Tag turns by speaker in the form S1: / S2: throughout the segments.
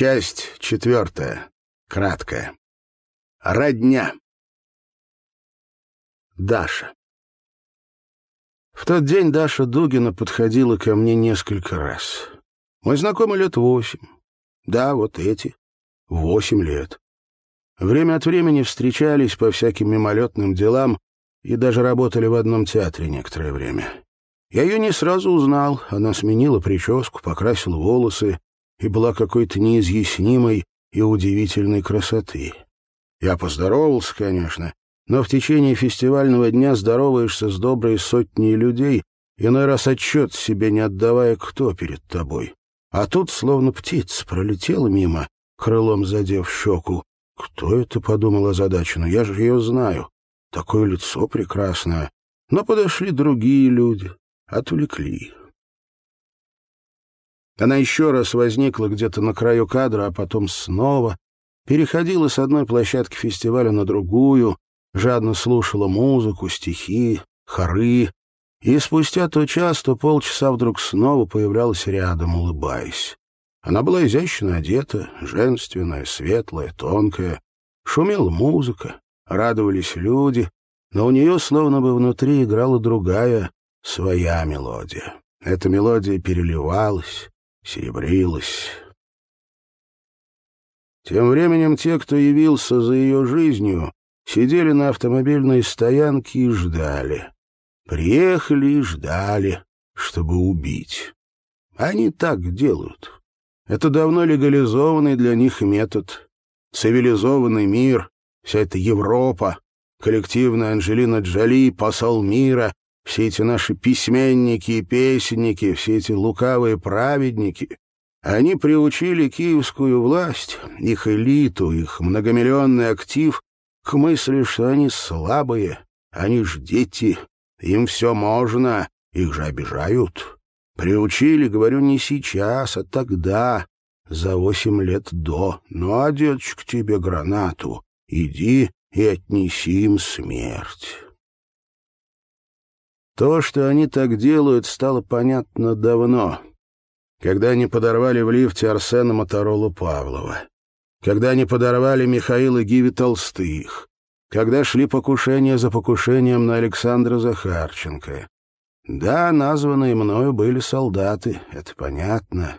S1: Часть четвертая. Краткая. Родня. Даша. В тот день Даша Дугина подходила ко мне несколько раз. Мы знакомы лет восемь. Да, вот эти. Восемь лет. Время от времени встречались по всяким мимолетным делам и даже работали в одном театре некоторое время. Я ее не сразу узнал. Она сменила прическу, покрасила волосы и была какой-то неизъяснимой и удивительной красоты. Я поздоровался, конечно, но в течение фестивального дня здороваешься с доброй сотней людей, иной раз отчет себе не отдавая, кто перед тобой. А тут, словно птица, пролетела мимо, крылом задев щеку. Кто это, подумал озадаченно, я же ее знаю. Такое лицо прекрасное. Но подошли другие люди, отвлекли. Она еще раз возникла где-то на краю кадра, а потом снова переходила с одной площадки фестиваля на другую, жадно слушала музыку, стихи, хоры, и спустя то час, то полчаса вдруг снова появлялась рядом, улыбаясь. Она была изящно одета, женственная, светлая, тонкая. Шумела музыка, радовались люди, но у нее словно бы внутри играла другая, своя мелодия. Эта мелодия переливалась, серебрилась. Тем временем те, кто явился за ее жизнью, сидели на автомобильной стоянке и ждали. Приехали и ждали, чтобы убить. Они так делают. Это давно легализованный для них метод. Цивилизованный мир, вся эта Европа, коллективная Анжелина Джоли, посол мира, все эти наши письменники и песенники, все эти лукавые праведники, они приучили киевскую власть, их элиту, их многомиллионный актив к мысли, что они слабые, они ж дети, им все можно, их же обижают. Приучили, говорю, не сейчас, а тогда, за восемь лет до. Ну, а, деточка, тебе гранату, иди и отнеси им смерть. То, что они так делают, стало понятно давно, когда они подорвали в лифте Арсена Моторолу Павлова, когда они подорвали Михаила Гиви Толстых, когда шли покушения за покушением на Александра Захарченко. Да, названные мною были солдаты, это понятно.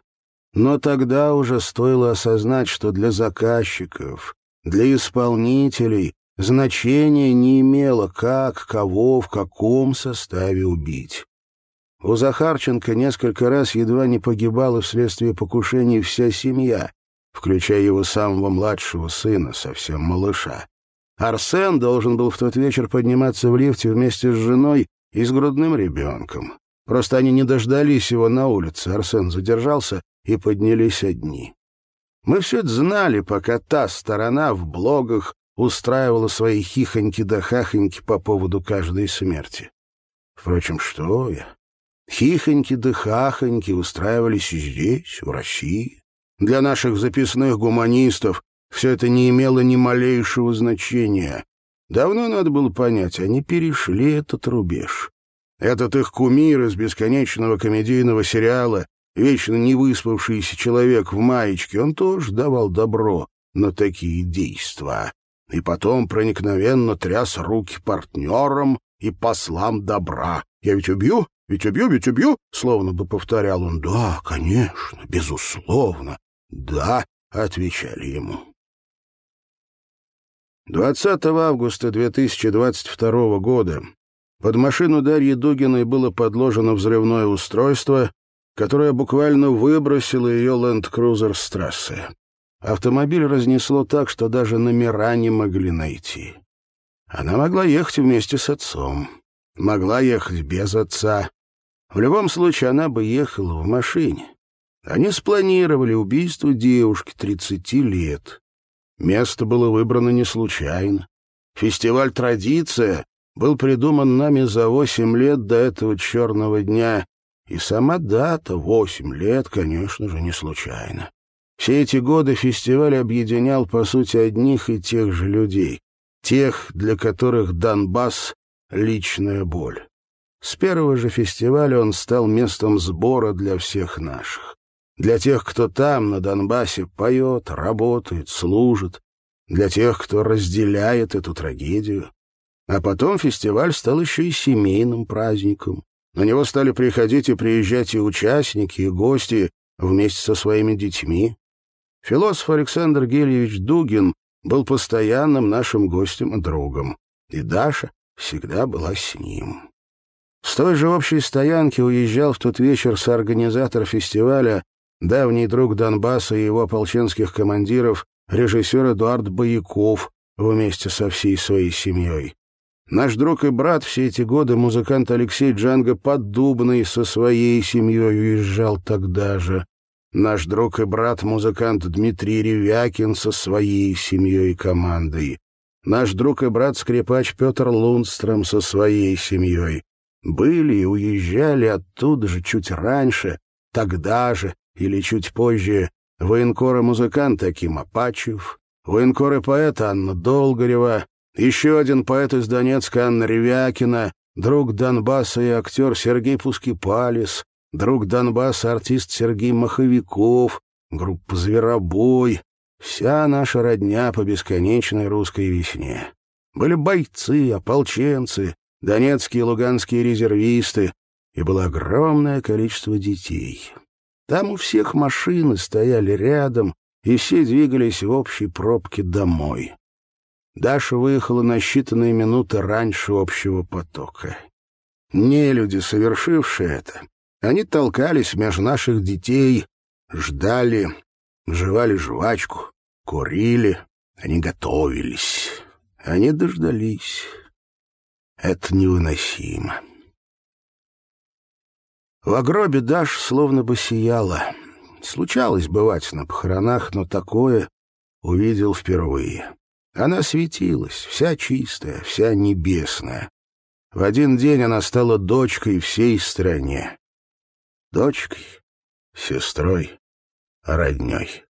S1: Но тогда уже стоило осознать, что для заказчиков, для исполнителей значения не имело, как, кого, в каком составе убить. У Захарченко несколько раз едва не погибала вследствие покушений вся семья, включая его самого младшего сына, совсем малыша. Арсен должен был в тот вечер подниматься в лифте вместе с женой и с грудным ребенком. Просто они не дождались его на улице, Арсен задержался, и поднялись одни. Мы все это знали, пока та сторона в блогах устраивала свои хихоньки да хахоньки по поводу каждой смерти. Впрочем, что я? Хихоньки да хахоньки устраивались и здесь, в России. Для наших записных гуманистов все это не имело ни малейшего значения. Давно надо было понять, они перешли этот рубеж. Этот их кумир из бесконечного комедийного сериала, вечно не выспавшийся человек в маечке, он тоже давал добро на такие действия и потом проникновенно тряс руки партнерам и послам добра. «Я ведь убью, ведь убью, ведь убью!» Словно бы повторял он. «Да, конечно, безусловно, да», — отвечали ему. 20 августа 2022 года под машину Дарьи Дугиной было подложено взрывное устройство, которое буквально выбросило ее ленд-крузер с трассы. Автомобиль разнесло так, что даже номера не могли найти. Она могла ехать вместе с отцом, могла ехать без отца. В любом случае, она бы ехала в машине. Они спланировали убийство девушки 30 лет. Место было выбрано не случайно. Фестиваль «Традиция» был придуман нами за восемь лет до этого черного дня, и сама дата — восемь лет, конечно же, не случайно. Все эти годы фестиваль объединял, по сути, одних и тех же людей, тех, для которых Донбасс — личная боль. С первого же фестиваля он стал местом сбора для всех наших. для тех, кто там, на Донбассе, поет, работает, служит, для тех, кто разделяет эту трагедию. А потом фестиваль стал еще и семейным праздником. На него стали приходить и приезжать и участники, и гости вместе со своими детьми. Философ Александр Гельевич Дугин был постоянным нашим гостем и другом, и Даша всегда была с ним. С той же общей стоянки уезжал в тот вечер соорганизатор фестиваля, давний друг Донбасса и его ополченских командиров, режиссер Эдуард Бояков вместе со всей своей семьей. Наш друг и брат все эти годы, музыкант Алексей Джанго Поддубный, со своей семьей уезжал тогда же. Наш друг и брат, музыкант Дмитрий Ревякин со своей семьей и командой. Наш друг и брат-скрипач Петр Лундстром со своей семьей. Были и уезжали оттуда же чуть раньше, тогда же или чуть позже военкор и музыкант Аким Апачев, военкор и поэт Анна Долгорева, еще один поэт из Донецка Анна Ревякина, друг Донбасса и актер Сергей Пускипалис, друг Донбасса артист Сергей Маховиков, группа «Зверобой», вся наша родня по бесконечной русской весне. Были бойцы, ополченцы, донецкие и луганские резервисты, и было огромное количество детей. Там у всех машины стояли рядом, и все двигались в общей пробке домой. Даша выехала на считанные минуты раньше общего потока. Не люди, совершившие это, они толкались между наших детей, ждали, жевали жвачку, курили, они готовились, они дождались. Это невыносимо. В гробе Даш словно бы сияла. Случалось бывать на похоронах, но такое увидел впервые. Она светилась, вся чистая, вся небесная. В один день она стала дочкой всей стране. Дочкой, сестрой, родней.